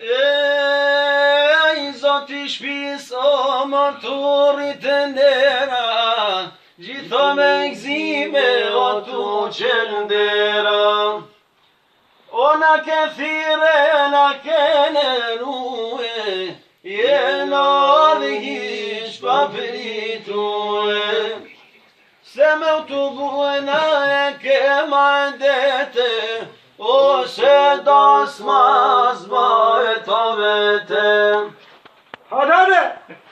E zati shpis o marturit e ndera, Gjitha me gzime o tu qenë ndera, O në ke thire në kenën u e, E në orë i shpa për Se me u tu bëjnë e ke majdete, O se das zba,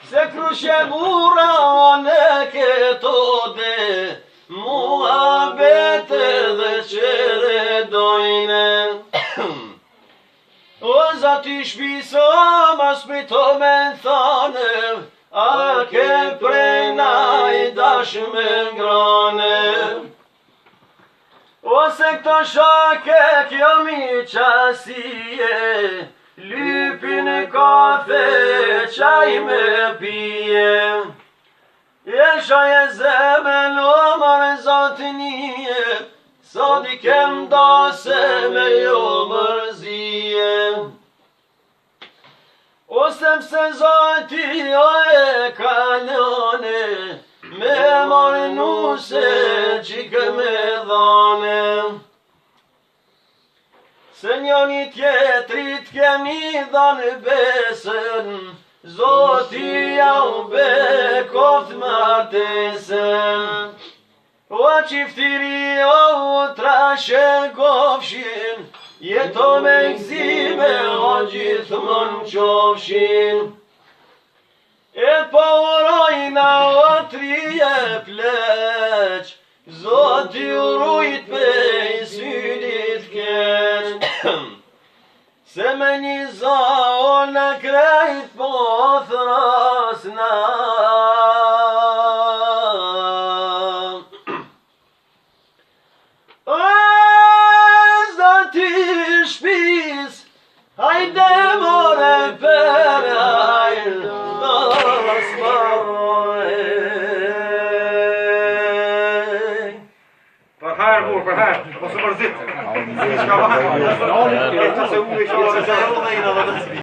Se kryshe mura në këto dhe Mua bete dhe qere dojne O zati shpisa ma spito me thane A ke prena i dashme grane Ose këto shake kjo mi qasije Lypi në kafe qaj me pije Jesha e zeme loma e zatinije Sot i kem da se me jo mërzije Osem se zati jo e kalone Me mërë nuse që me dhane Se një tjetrit kem i dhane besën Zoti ja u be koft martesën, O qiftiri o u trashe kofshin, Jeto me gzime o gjithë mën qofshin, E po urojna o tri e pleq, Zoti urujt me i sydi, Se me një zao në krejt po thra هو فهاش بس مرزيت ان شاء الله